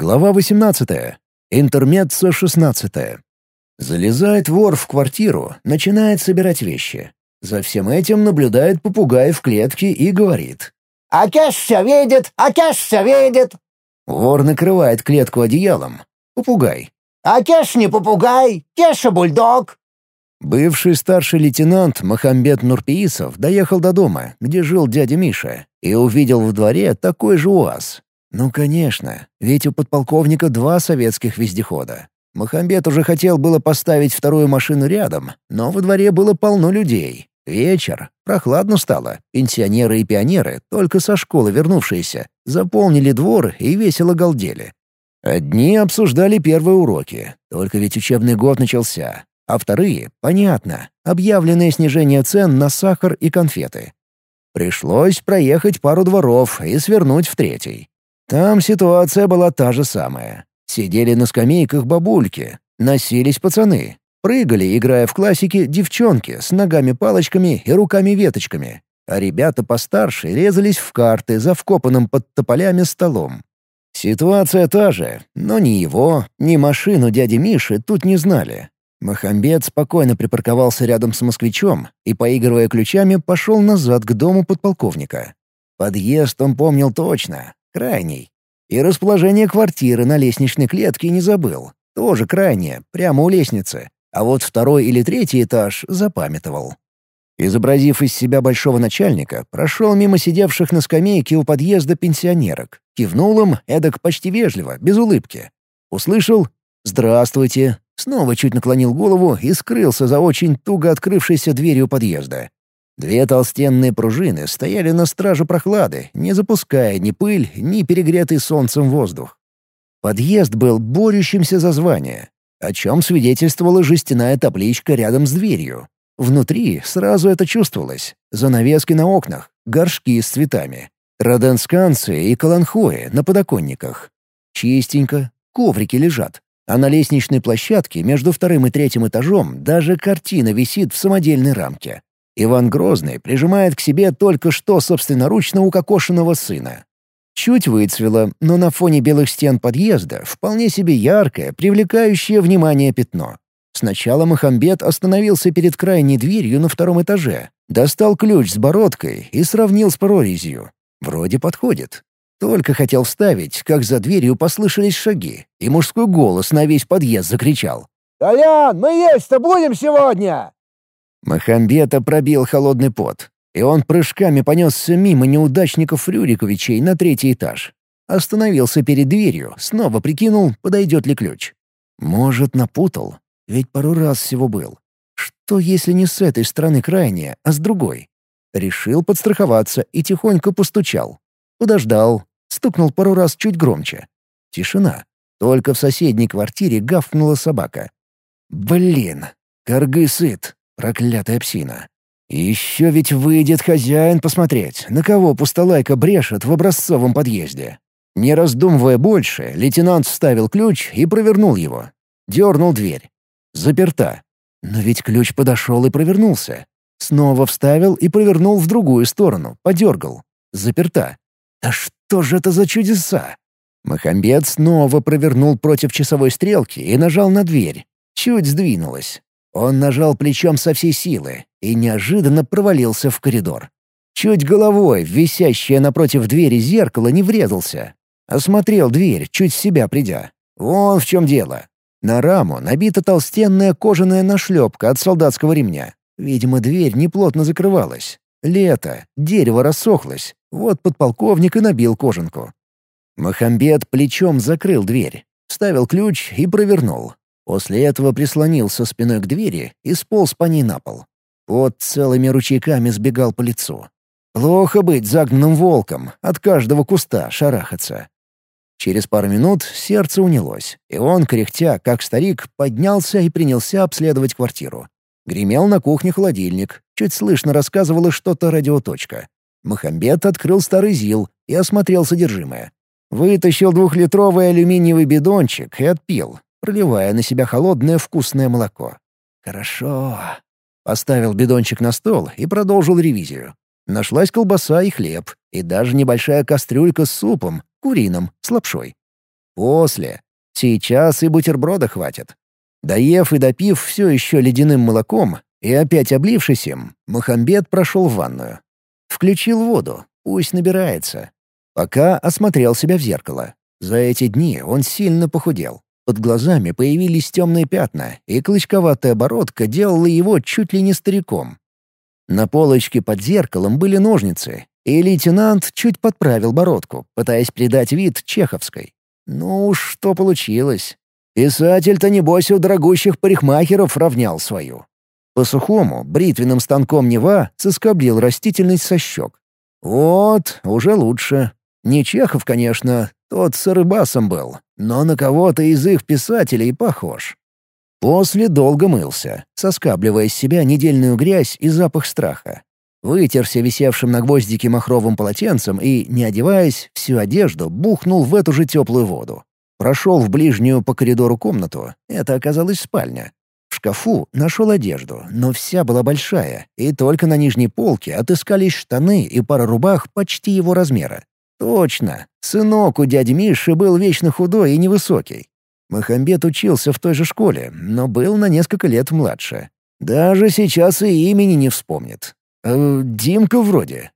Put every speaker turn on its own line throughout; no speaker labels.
Глава 18. Интермеццо 16. Залезает вор в квартиру, начинает собирать вещи. За всем этим наблюдает попугай в клетке и говорит.
«А Кеш все видит! А Кеш все видит!»
Вор накрывает клетку одеялом. Попугай.
«А Кеш не попугай! Кеша бульдог!»
Бывший старший лейтенант Махамбет Нурпиисов доехал до дома, где жил дядя Миша, и увидел в дворе такой же УАЗ. Ну, конечно, ведь у подполковника два советских вездехода. Махамбет уже хотел было поставить вторую машину рядом, но во дворе было полно людей. Вечер. Прохладно стало. Пенсионеры и пионеры, только со школы вернувшиеся, заполнили двор и весело галдели. Одни обсуждали первые уроки, только ведь учебный год начался, а вторые, понятно, объявленное снижение цен на сахар и конфеты. Пришлось проехать пару дворов и свернуть в третий. Там ситуация была та же самая. Сидели на скамейках бабульки, носились пацаны, прыгали, играя в классики, девчонки с ногами-палочками и руками-веточками, а ребята постарше резались в карты за вкопанным под тополями столом. Ситуация та же, но ни его, ни машину дяди Миши тут не знали. Махамбет спокойно припарковался рядом с москвичом и, поигрывая ключами, пошел назад к дому подполковника. Подъезд он помнил точно, крайний. И расположение квартиры на лестничной клетке не забыл. Тоже крайнее, прямо у лестницы. А вот второй или третий этаж запамятовал. Изобразив из себя большого начальника, прошел мимо сидевших на скамейке у подъезда пенсионерок. Кивнул им, эдак почти вежливо, без улыбки. Услышал «Здравствуйте». Снова чуть наклонил голову и скрылся за очень туго открывшейся дверью подъезда. Две толстенные пружины стояли на страже прохлады, не запуская ни пыль, ни перегретый солнцем воздух. Подъезд был борющимся за звание, о чем свидетельствовала жестяная табличка рядом с дверью. Внутри сразу это чувствовалось. Занавески на окнах, горшки с цветами, роденсканцы и каланхои на подоконниках. Чистенько, коврики лежат. А на лестничной площадке между вторым и третьим этажом даже картина висит в самодельной рамке. Иван Грозный прижимает к себе только что собственноручно укокошенного сына. Чуть выцвело, но на фоне белых стен подъезда вполне себе яркое, привлекающее внимание пятно. Сначала Махамбет остановился перед крайней дверью на втором этаже, достал ключ с бородкой и сравнил с прорезью. Вроде подходит. Только хотел вставить, как за дверью послышались шаги, и мужской голос на весь подъезд закричал.
«Толян, мы есть-то будем сегодня!»
Махамбета пробил холодный пот, и он прыжками понесся мимо неудачников Рюриковичей на третий этаж. Остановился перед дверью, снова прикинул, подойдет ли ключ. Может, напутал, ведь пару раз всего был. Что, если не с этой стороны крайняя, а с другой? Решил подстраховаться и тихонько постучал. Подождал, стукнул пару раз чуть громче. Тишина. Только в соседней квартире гавкнула собака. «Блин, коргы сыт, Проклятая псина. И еще ведь выйдет хозяин посмотреть, на кого пустолайка брешет в образцовом подъезде. Не раздумывая больше, лейтенант вставил ключ и провернул его. Дернул дверь. Заперта. Но ведь ключ подошел и провернулся. Снова вставил и провернул в другую сторону, подергал. Заперта. Да что же это за чудеса? Махамбет снова провернул против часовой стрелки и нажал на дверь. Чуть сдвинулась. Он нажал плечом со всей силы и неожиданно провалился в коридор. Чуть головой висящее напротив двери зеркало не врезался. Осмотрел дверь, чуть себя придя. Вон в чем дело. На раму набита толстенная кожаная нашлепка от солдатского ремня. Видимо, дверь неплотно закрывалась. Лето, дерево рассохлось. Вот подполковник и набил кожанку. Махамбет плечом закрыл дверь, вставил ключ и провернул. После этого прислонился спиной к двери и сполз по ней на пол. Пот целыми ручейками сбегал по лицу. Плохо быть загнанным волком, от каждого куста шарахаться. Через пару минут сердце унялось, и он, кряхтя, как старик, поднялся и принялся обследовать квартиру. Гремел на кухне холодильник, чуть слышно рассказывала что-то радиоточка. Махамбет открыл старый ЗИЛ и осмотрел содержимое. Вытащил двухлитровый алюминиевый бидончик и отпил, проливая на себя холодное вкусное молоко. «Хорошо». Поставил бидончик на стол и продолжил ревизию. Нашлась колбаса и хлеб, и даже небольшая кастрюлька с супом, куриным, с лапшой. После. Сейчас и бутерброда хватит. Доев и допив все еще ледяным молоком и опять облившись им, Махамбет прошел в ванную. Включил воду, пусть набирается. Пока осмотрел себя в зеркало. За эти дни он сильно похудел. Под глазами появились темные пятна, и клычковатая бородка делала его чуть ли не стариком. На полочке под зеркалом были ножницы, и лейтенант чуть подправил бородку, пытаясь придать вид чеховской. Ну что получилось. Писатель-то, небось, у дорогущих парикмахеров равнял свою. По-сухому, бритвенным станком Нева соскоблил растительность со щек. Вот, уже лучше. Не Чехов, конечно, тот с рыбасом был, но на кого-то из их писателей похож. После долго мылся, соскабливая с себя недельную грязь и запах страха. Вытерся висевшим на гвоздике махровым полотенцем и, не одеваясь, всю одежду бухнул в эту же теплую воду. Прошел в ближнюю по коридору комнату, это оказалась спальня. В шкафу нашел одежду, но вся была большая, и только на нижней полке отыскались штаны и пара рубах почти его размера. Точно, сынок у дяди Миши был вечно худой и невысокий. Махамбет учился в той же школе, но был на несколько лет младше. Даже сейчас и имени не вспомнит. Э, Димка вроде.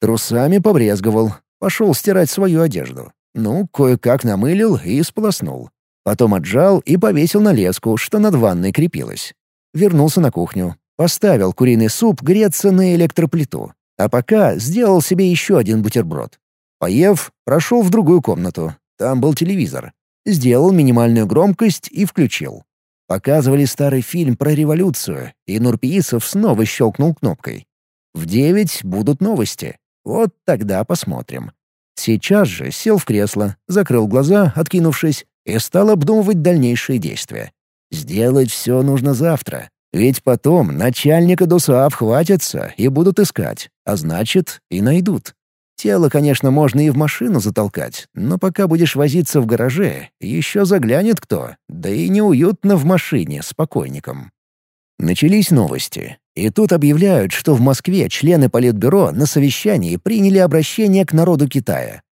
Трусами побрезговал. Пошел стирать свою одежду. Ну, кое-как намылил и сполоснул. Потом отжал и повесил на леску, что над ванной крепилась. Вернулся на кухню. Поставил куриный суп греться на электроплиту. А пока сделал себе еще один бутерброд. Поев, прошел в другую комнату. Там был телевизор. Сделал минимальную громкость и включил. Показывали старый фильм про революцию, и Нурпиисов снова щелкнул кнопкой. В девять будут новости. Вот тогда посмотрим. Сейчас же сел в кресло, закрыл глаза, откинувшись, и стал обдумывать дальнейшие действия. Сделать все нужно завтра, ведь потом начальника ДОСААФ хватятся и будут искать, а значит, и найдут. Тело, конечно, можно и в машину затолкать, но пока будешь возиться в гараже, еще заглянет кто, да и неуютно в машине с покойником. Начались новости. И тут объявляют, что в Москве члены Политбюро на совещании приняли обращение к народу Китая.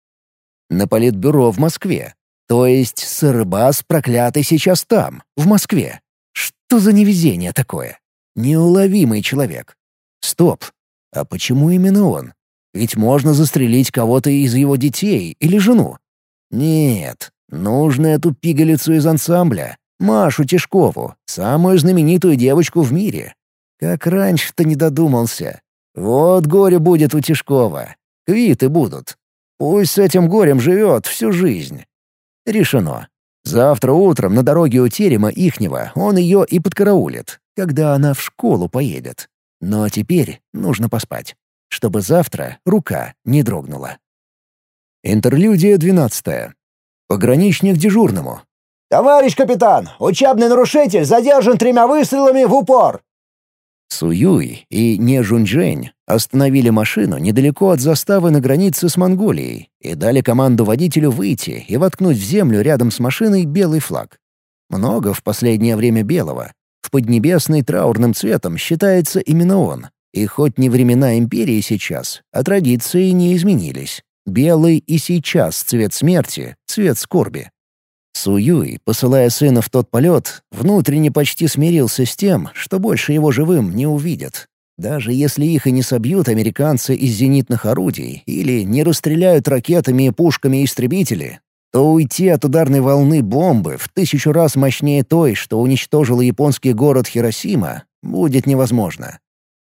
На Политбюро в Москве. То есть Сырбас проклятый сейчас там, в Москве. Что за невезение такое? Неуловимый человек. Стоп. А почему именно он? Ведь можно застрелить кого-то из его детей или жену. Нет, нужно эту пигалицу из ансамбля, Машу Тишкову, самую знаменитую девочку в мире, как раньше-то не додумался. Вот горе будет у Тишкова. Квиты будут. Пусть с этим горем живет всю жизнь. Решено. Завтра утром на дороге у терема ихнего он ее и подкараулит, когда она в школу поедет. Но теперь нужно поспать, чтобы завтра рука не дрогнула. Интерлюдия двенадцатая. Пограничник дежурному.
«Товарищ капитан, учебный нарушитель задержан тремя выстрелами в упор!»
Суюй и Нежуньчжэнь остановили машину недалеко от заставы на границе с Монголией и дали команду водителю выйти и воткнуть в землю рядом с машиной белый флаг. Много в последнее время белого. В Поднебесной траурным цветом считается именно он. И хоть не времена империи сейчас, а традиции не изменились. Белый и сейчас цвет смерти, цвет скорби. Суюй, посылая сына в тот полет, внутренне почти смирился с тем, что больше его живым не увидят. Даже если их и не собьют американцы из зенитных орудий или не расстреляют ракетами и пушками истребители, то уйти от ударной волны бомбы в тысячу раз мощнее той, что уничтожила японский город Хиросима, будет невозможно.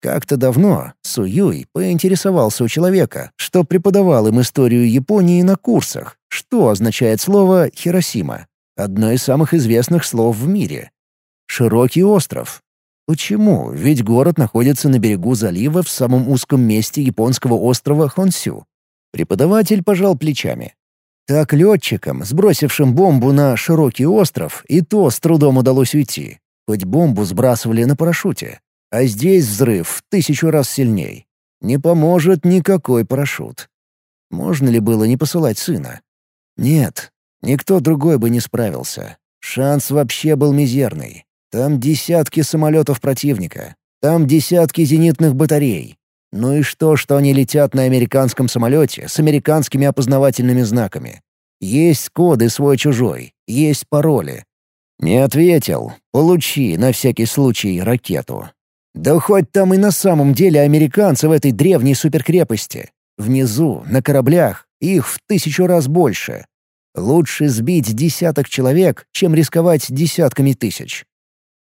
Как-то давно Суюй поинтересовался у человека, что преподавал им историю Японии на курсах, что означает слово «Хиросима» — одно из самых известных слов в мире. «Широкий остров». Почему? Ведь город находится на берегу залива в самом узком месте японского острова Хонсю. Преподаватель пожал плечами. Так летчикам, сбросившим бомбу на широкий остров, и то с трудом удалось уйти. Хоть бомбу сбрасывали на парашюте. А здесь взрыв в тысячу раз сильней. Не поможет никакой парашют. Можно ли было не посылать сына? Нет, никто другой бы не справился. Шанс вообще был мизерный. Там десятки самолетов противника. Там десятки зенитных батарей. Ну и что, что они летят на американском самолете с американскими опознавательными знаками? Есть коды свой-чужой, есть пароли. Не ответил. Получи на всякий случай ракету. Да хоть там и на самом деле американцы в этой древней суперкрепости. Внизу, на кораблях, их в тысячу раз больше. Лучше сбить десяток человек, чем рисковать десятками тысяч.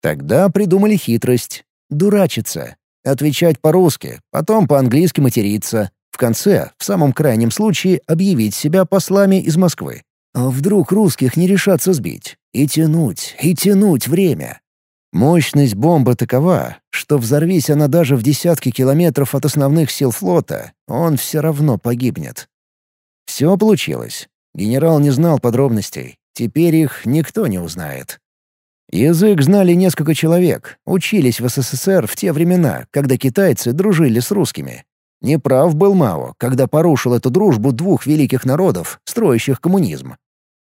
Тогда придумали хитрость — дурачиться, отвечать по-русски, потом по-английски материться, в конце, в самом крайнем случае, объявить себя послами из Москвы. А вдруг русских не решатся сбить? И тянуть, и тянуть время. Мощность бомбы такова, что взорвись она даже в десятки километров от основных сил флота, он все равно погибнет. Все получилось. Генерал не знал подробностей. Теперь их никто не узнает. Язык знали несколько человек, учились в СССР в те времена, когда китайцы дружили с русскими. Неправ был Мао, когда порушил эту дружбу двух великих народов, строящих коммунизм.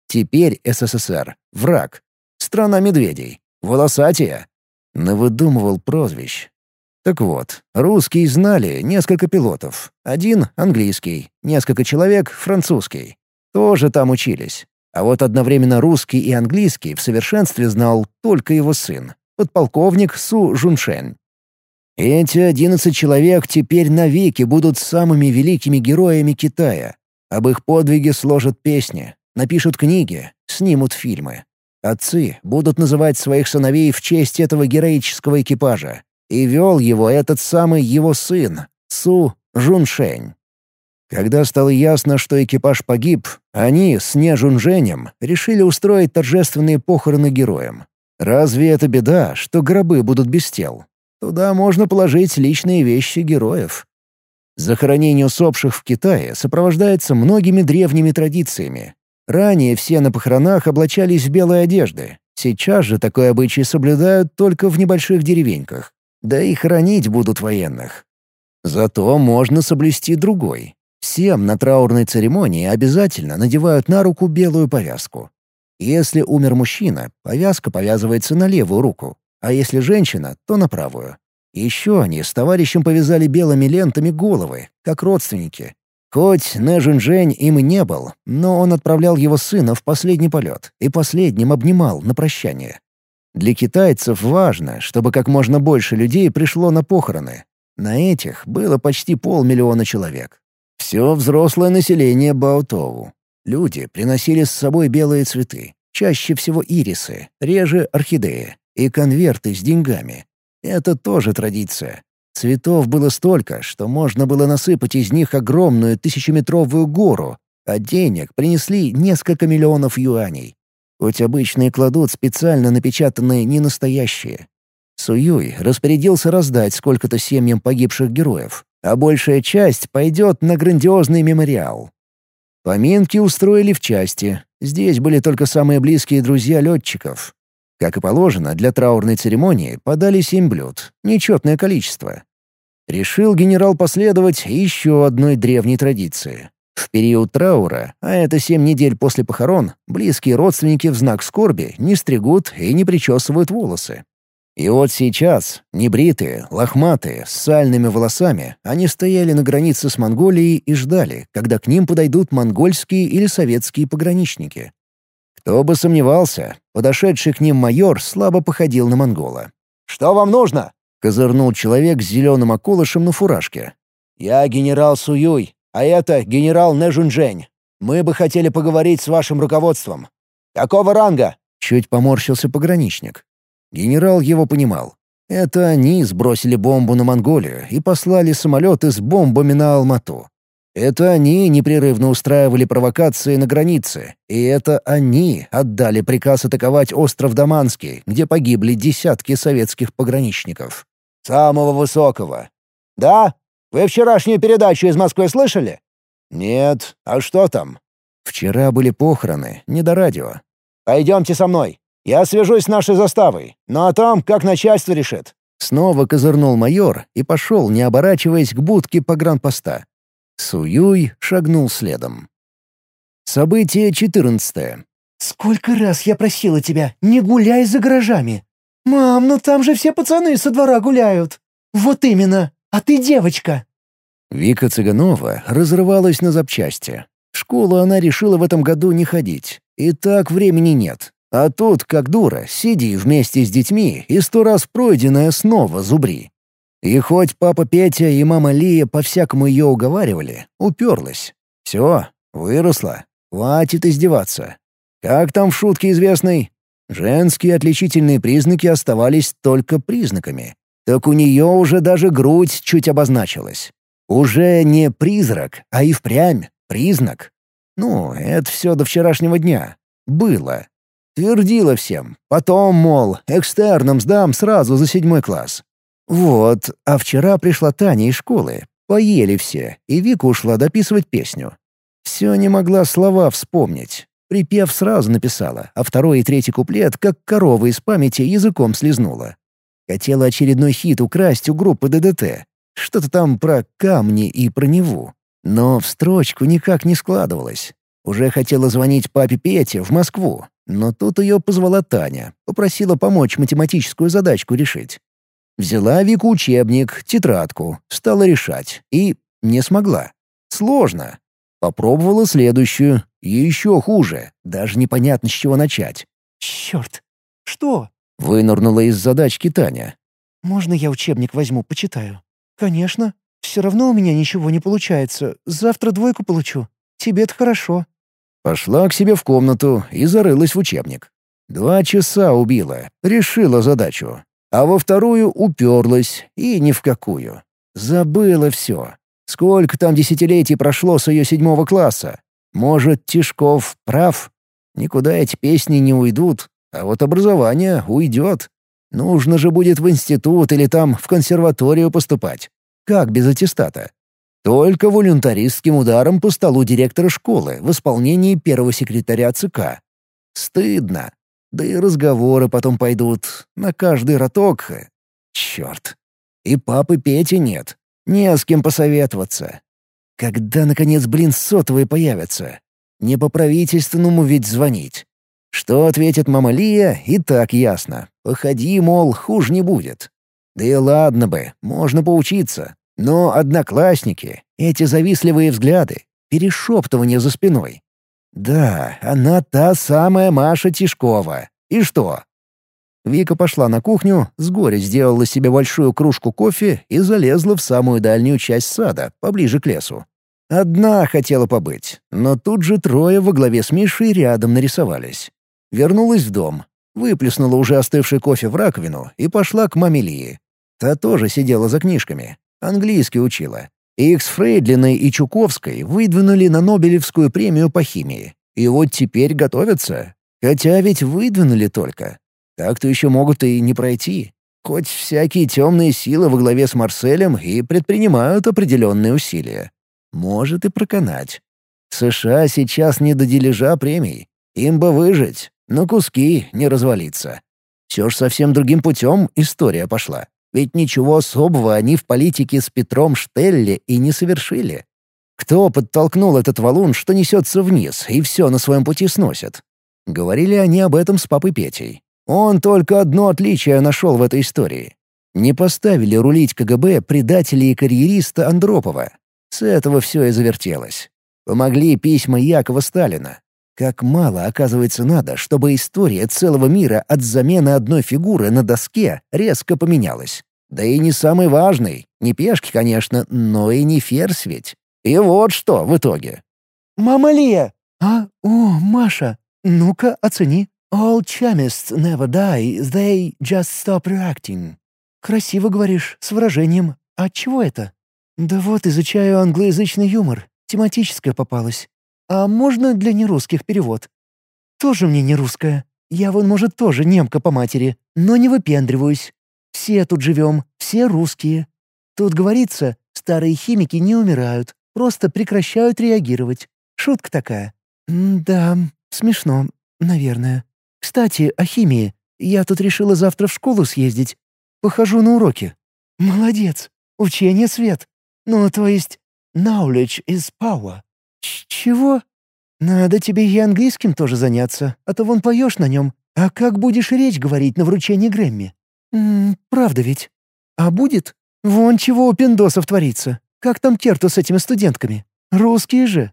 Теперь СССР — враг. Страна медведей. Волосатия. Навыдумывал прозвищ. Так вот, русские знали несколько пилотов. Один — английский, несколько человек — французский тоже там учились. А вот одновременно русский и английский в совершенстве знал только его сын, подполковник Су Жуншень. Эти одиннадцать человек теперь навеки будут самыми великими героями Китая. Об их подвиге сложат песни, напишут книги, снимут фильмы. Отцы будут называть своих сыновей в честь этого героического экипажа. И вел его этот самый его сын, Су Жуншень. Когда стало ясно, что экипаж погиб, они с Нежунженем решили устроить торжественные похороны героям. Разве это беда, что гробы будут без тел? Туда можно положить личные вещи героев. Захоронение усопших в Китае сопровождается многими древними традициями. Ранее все на похоронах облачались в белые одежды. Сейчас же такой обычай соблюдают только в небольших деревеньках. Да и хоронить будут военных. Зато можно соблюсти другой. Всем на траурной церемонии обязательно надевают на руку белую повязку. Если умер мужчина, повязка повязывается на левую руку, а если женщина, то на правую. Еще они с товарищем повязали белыми лентами головы, как родственники. Хоть Нэжин Жень им и не был, но он отправлял его сына в последний полет и последним обнимал на прощание. Для китайцев важно, чтобы как можно больше людей пришло на похороны. На этих было почти полмиллиона человек. Все взрослое население Баотоу. Люди приносили с собой белые цветы, чаще всего ирисы, реже орхидеи, и конверты с деньгами. Это тоже традиция. Цветов было столько, что можно было насыпать из них огромную тысячеметровую гору, а денег принесли несколько миллионов юаней. Хоть обычные кладут специально напечатанные ненастоящие. Суюй распорядился раздать сколько-то семьям погибших героев, а большая часть пойдет на грандиозный мемориал. Поминки устроили в части. Здесь были только самые близкие друзья летчиков. Как и положено, для траурной церемонии подали семь блюд, нечетное количество. Решил генерал последовать еще одной древней традиции. В период траура, а это семь недель после похорон, близкие родственники в знак скорби не стригут и не причесывают волосы. И вот сейчас, небритые, лохматые, с сальными волосами, они стояли на границе с Монголией и ждали, когда к ним подойдут монгольские или советские пограничники. Кто бы сомневался, подошедший к ним майор слабо походил на монгола.
«Что вам нужно?»
— козырнул человек с зеленым околышем на фуражке.
«Я генерал Суюй, а это генерал Нэжунжэнь. Мы бы хотели поговорить с вашим руководством. Какого ранга?»
Чуть поморщился пограничник. Генерал его понимал. Это они сбросили бомбу на Монголию и послали самолеты с бомбами на Алмату. Это они непрерывно устраивали провокации на границе, и это они отдали приказ атаковать остров Даманский, где погибли десятки советских пограничников.
«Самого высокого». «Да? Вы вчерашнюю передачу из Москвы слышали?»
«Нет. А что там?» «Вчера были похороны, не до радио».
«Пойдемте со мной. Я свяжусь с нашей заставой, но о том, как начальство решит».
Снова козырнул майор и пошел, не оборачиваясь к будке погранпоста. Суюй шагнул следом. Событие четырнадцатое.
«Сколько раз я просила тебя, не гуляй за гаражами!» «Мам, ну там же все пацаны со двора гуляют!» «Вот именно! А ты девочка!»
Вика Цыганова разрывалась на запчасти. В школу она решила в этом году не ходить. И так времени нет. А тут, как дура, сиди вместе с детьми и сто раз пройденное снова зубри. И хоть папа Петя и мама Лия по-всякому ее уговаривали, уперлась. Все, выросла. Хватит издеваться. Как там в шутке известной? Женские отличительные признаки оставались только признаками. Так у нее уже даже грудь чуть обозначилась. Уже не призрак, а и впрямь признак. Ну, это все до вчерашнего дня. Было. Твердила всем. Потом, мол, экстерном сдам сразу за седьмой класс. Вот, а вчера пришла Таня из школы. Поели все, и Вика ушла дописывать песню. Все не могла слова вспомнить. Припев сразу написала, а второй и третий куплет, как корова из памяти, языком слезнула. Хотела очередной хит украсть у группы ДДТ. Что-то там про камни и про Неву. Но в строчку никак не складывалось. Уже хотела звонить папе Пете в Москву, но тут ее позвала Таня, попросила помочь математическую задачку решить. Взяла Вику учебник, тетрадку, стала решать. И не смогла. Сложно. Попробовала следующую. Еще хуже. Даже непонятно, с чего начать.
«Черт! Что?»
— вынырнула из задачки Таня.
«Можно я учебник возьму, почитаю?» «Конечно. Все равно у меня ничего не получается. Завтра двойку получу. Тебе-то хорошо».
Пошла к себе в комнату и зарылась в учебник. Два часа убила, решила задачу а во вторую уперлась, и ни в какую. Забыла все. Сколько там десятилетий прошло с ее седьмого класса? Может, Тишков прав? Никуда эти песни не уйдут, а вот образование уйдет. Нужно же будет в институт или там в консерваторию поступать. Как без аттестата? Только волюнтаристским ударом по столу директора школы в исполнении первого секретаря ЦК. Стыдно. Да и разговоры потом пойдут. На каждый роток. Черт. И папы Пети нет. Не с кем посоветоваться. Когда, наконец, блин, сотовые появятся? Не по правительственному ведь звонить. Что ответит мама Лия, и так ясно. Походи, мол, хуже не будет. Да и ладно бы, можно поучиться. Но одноклассники, эти завистливые взгляды, перешептывания за спиной. Да, она та самая Маша Тишкова. И что? Вика пошла на кухню, с горя сделала себе большую кружку кофе и залезла в самую дальнюю часть сада, поближе к лесу. Одна хотела побыть, но тут же трое во главе с Мишей рядом нарисовались. Вернулась в дом, выплеснула уже остывший кофе в раковину и пошла к маме Лии. Та тоже сидела за книжками, английский учила. Их с Фрейдлиной и Чуковской выдвинули на Нобелевскую премию по химии. И вот теперь готовятся. Хотя ведь выдвинули только. Так-то еще могут и не пройти. Хоть всякие темные силы во главе с Марселем и предпринимают определенные усилия. Может и проканать. США сейчас не до дележа премий. Им бы выжить, но куски не развалиться. Все ж совсем другим путем история пошла. Ведь ничего особого они в политике с Петром Штелли и не совершили. Кто подтолкнул этот валун, что несется вниз и все на своем пути сносит? Говорили они об этом с папой Петей. Он только одно отличие нашел в этой истории. Не поставили рулить КГБ предателя и карьериста Андропова. С этого все и завертелось. Помогли письма Якова Сталина. Как мало, оказывается, надо, чтобы история целого мира от замены одной фигуры на доске резко поменялась. Да и не самый важный. Не пешки, конечно, но и не ферзь ведь. И вот что в итоге.
«Мама Лия!» «А? О, Маша! Ну-ка, оцени!» «All chemists never die, they just stop reacting». «Красиво говоришь, с выражением. А чего это?» «Да вот, изучаю англоязычный юмор. Тематическое попалось. А можно для нерусских перевод? Тоже мне не русская. Я вон, может, тоже немка по матери, но не выпендриваюсь. Все тут живем, все русские. Тут говорится, старые химики не умирают, просто прекращают реагировать. Шутка такая. Да, смешно, наверное. Кстати, о химии. Я тут решила завтра в школу съездить. Похожу на уроки. Молодец. Учение свет. Ну, то есть, knowledge is power. «Чего? Надо тебе и английским тоже заняться, а то вон поешь на нем. А как будешь речь говорить на вручении Грэмми? М -м, правда ведь? А будет? Вон чего у пиндосов творится. Как там Керту с этими студентками? Русские же.